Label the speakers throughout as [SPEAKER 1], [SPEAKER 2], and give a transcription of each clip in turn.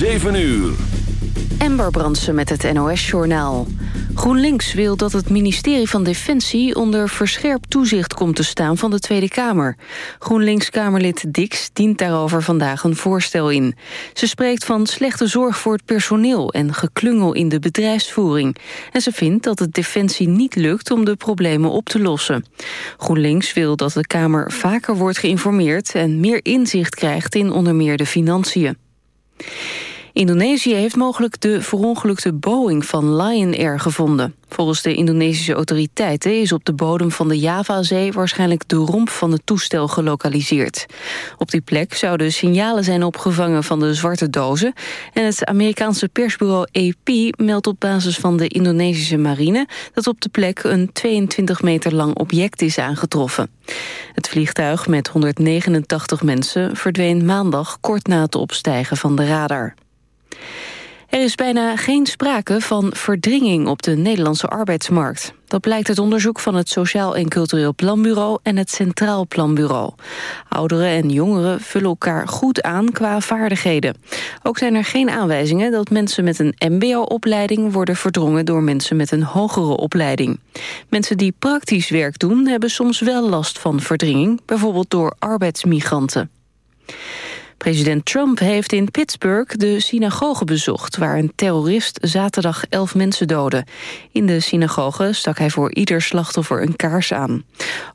[SPEAKER 1] 7 uur.
[SPEAKER 2] Ember Brandsen met het NOS-journaal. GroenLinks wil dat het ministerie van Defensie onder verscherpt toezicht komt te staan van de Tweede Kamer. GroenLinks-Kamerlid Dix dient daarover vandaag een voorstel in. Ze spreekt van slechte zorg voor het personeel en geklungel in de bedrijfsvoering. En ze vindt dat het Defensie niet lukt om de problemen op te lossen. GroenLinks wil dat de Kamer vaker wordt geïnformeerd en meer inzicht krijgt in onder meer de financiën. Indonesië heeft mogelijk de verongelukte Boeing van Lion Air gevonden. Volgens de Indonesische autoriteiten is op de bodem van de Javazee... waarschijnlijk de romp van het toestel gelokaliseerd. Op die plek zouden signalen zijn opgevangen van de zwarte dozen... en het Amerikaanse persbureau AP meldt op basis van de Indonesische marine... dat op de plek een 22 meter lang object is aangetroffen. Het vliegtuig met 189 mensen verdween maandag kort na het opstijgen van de radar. Er is bijna geen sprake van verdringing op de Nederlandse arbeidsmarkt. Dat blijkt uit onderzoek van het Sociaal en Cultureel Planbureau en het Centraal Planbureau. Ouderen en jongeren vullen elkaar goed aan qua vaardigheden. Ook zijn er geen aanwijzingen dat mensen met een mbo-opleiding worden verdrongen door mensen met een hogere opleiding. Mensen die praktisch werk doen hebben soms wel last van verdringing, bijvoorbeeld door arbeidsmigranten. President Trump heeft in Pittsburgh de synagoge bezocht... waar een terrorist zaterdag elf mensen doodde. In de synagoge stak hij voor ieder slachtoffer een kaars aan.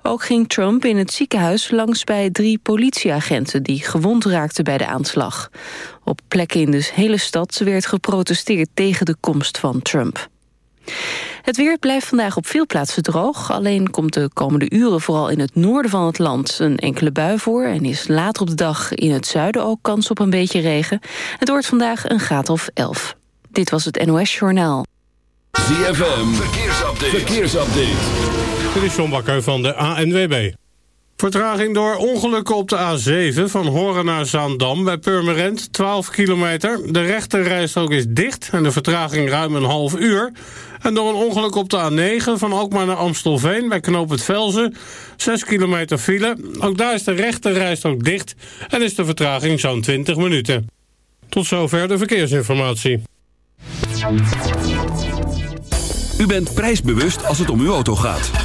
[SPEAKER 2] Ook ging Trump in het ziekenhuis langs bij drie politieagenten... die gewond raakten bij de aanslag. Op plekken in de hele stad werd geprotesteerd tegen de komst van Trump. Het weer blijft vandaag op veel plaatsen droog. Alleen komt de komende uren vooral in het noorden van het land een enkele bui voor... en is later op de dag in het zuiden ook kans op een beetje regen. Het wordt vandaag een graad of 11. Dit was het NOS Journaal.
[SPEAKER 1] ZFM, verkeersupdate. verkeersupdate.
[SPEAKER 3] Dit is John Bakker van de ANWB. Vertraging door ongelukken op de A7 van Horen naar Zaandam bij Purmerend, 12 kilometer. De rechterrijstrook is dicht en de vertraging ruim een half uur. En door een ongeluk op de A9 van Alkmaar naar Amstelveen bij Knoop het Velzen, 6 kilometer file. Ook daar is de rechterrijstrook dicht en is de vertraging zo'n 20 minuten. Tot zover de verkeersinformatie.
[SPEAKER 1] U bent prijsbewust als het om uw auto gaat.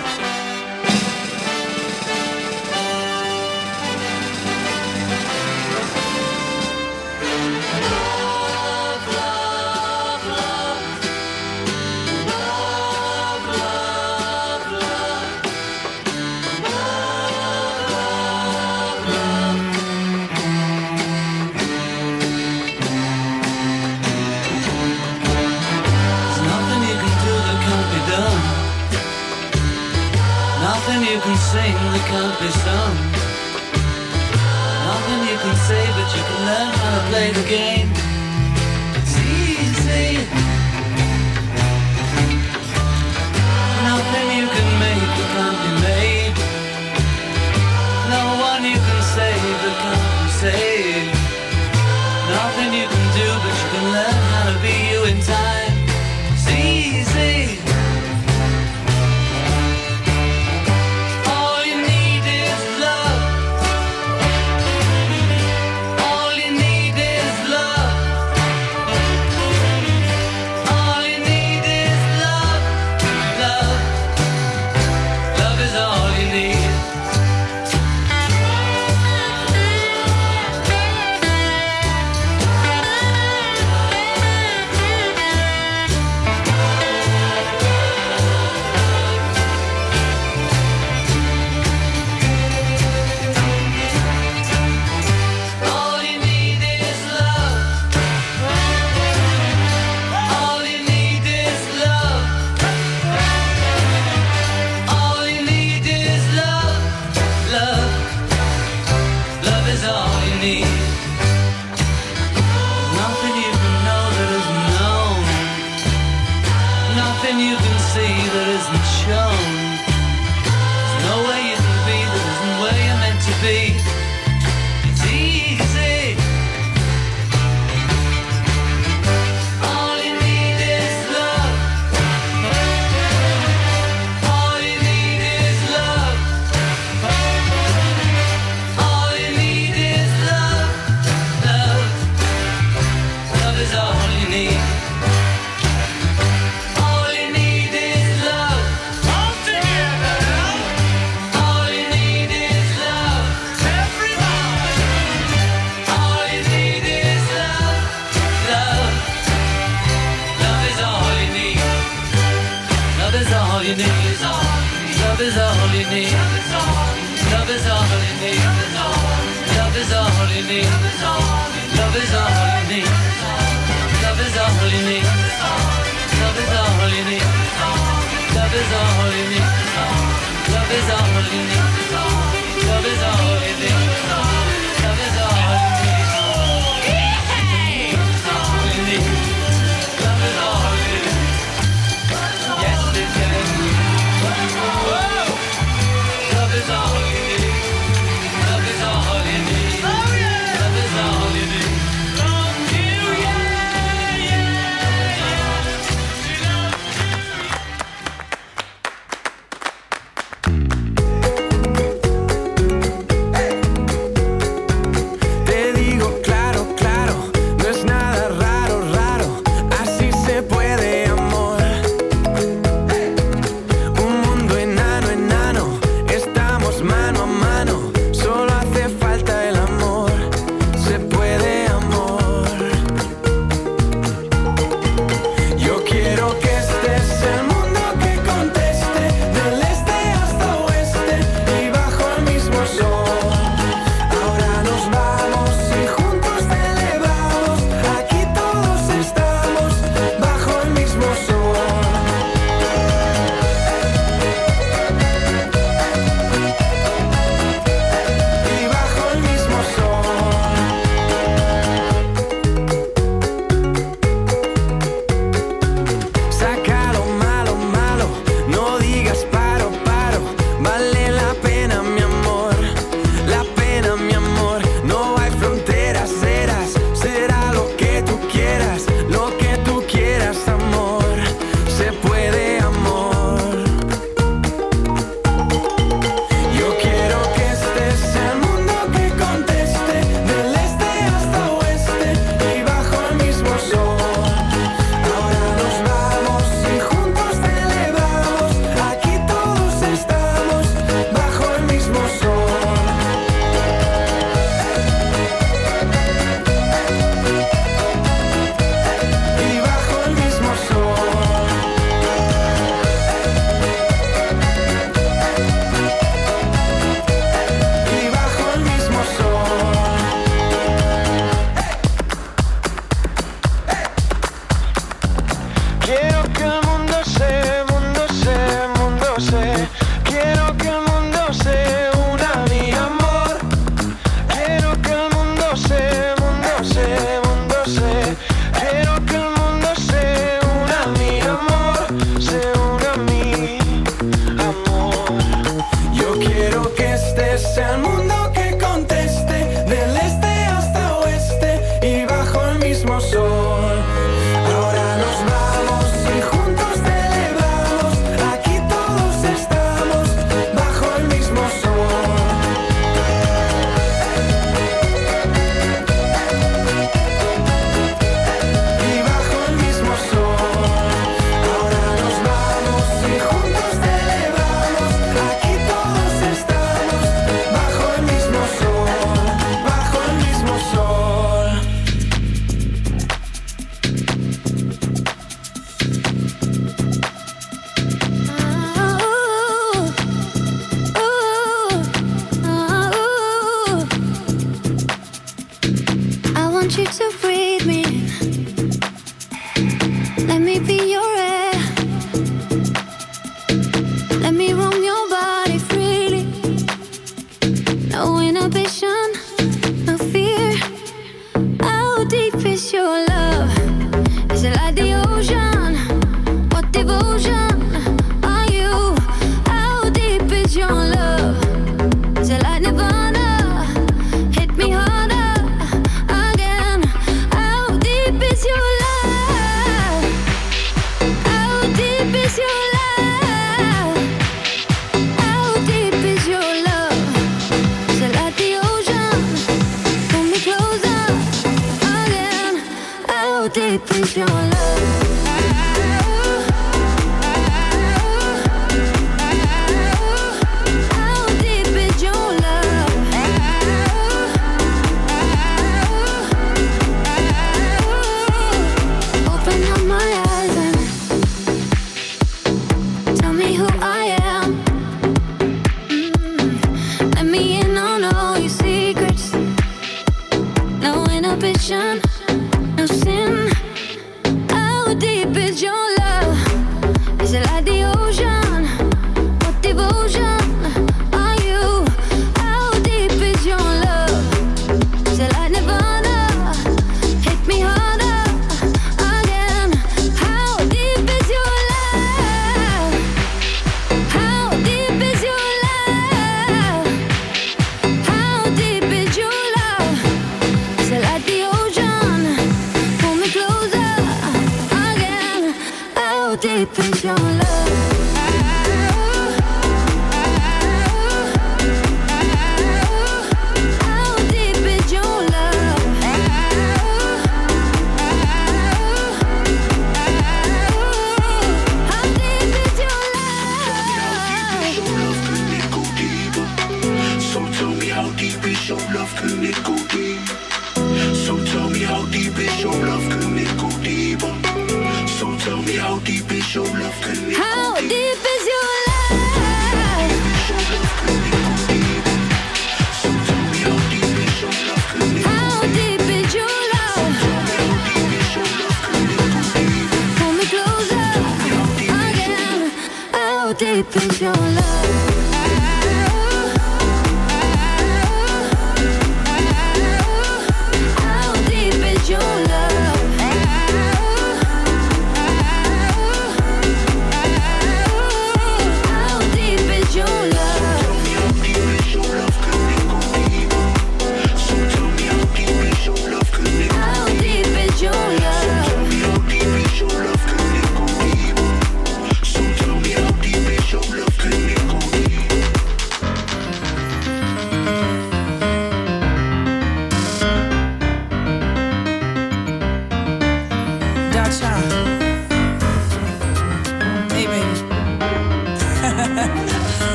[SPEAKER 4] you
[SPEAKER 5] chose.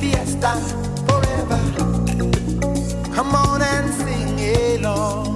[SPEAKER 6] fiesta forever. Come on and sing along.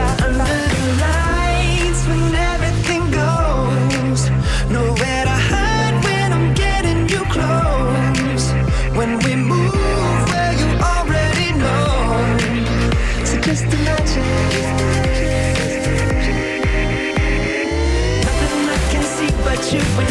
[SPEAKER 7] shoot when